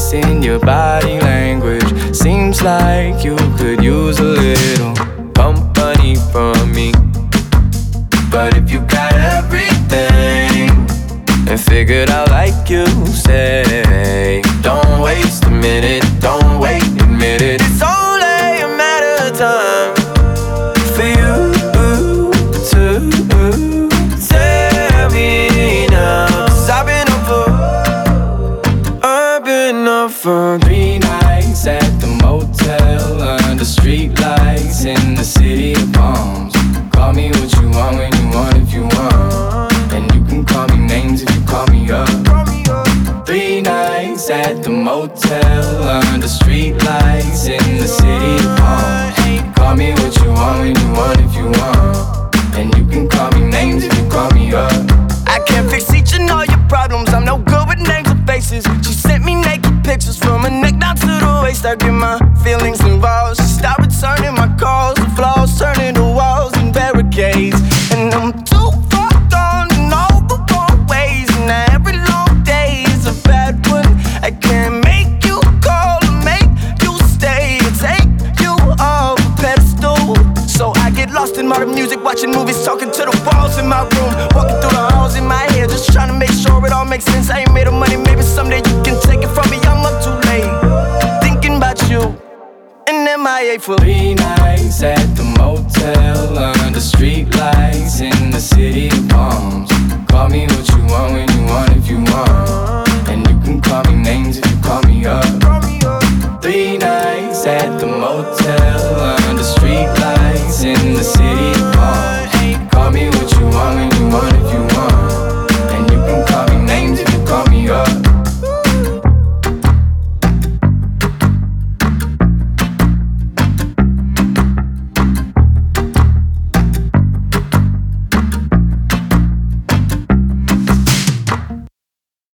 lights in your body language. Seems like you could use a little company from me. But if you got everything and figured out like you say, don't waste a minute, nights at the motel under street lights in the city palms. Call me what you want when you want if you want. And you can call me names if you call me up. I can't fix each and all your problems. I'm no good with names or faces. She sent me naked pictures from her neck down to the waist. I get my feelings involved. I lost modern music, watching movies, talking to the walls in my room, walking through the halls in my head, just trying to make sure it all makes sense. I ain't made of money, maybe someday you can take it from me. I'm up too late, thinking about you, and am MIA for Three nights at the motel under street lights in the city of palms. Call me what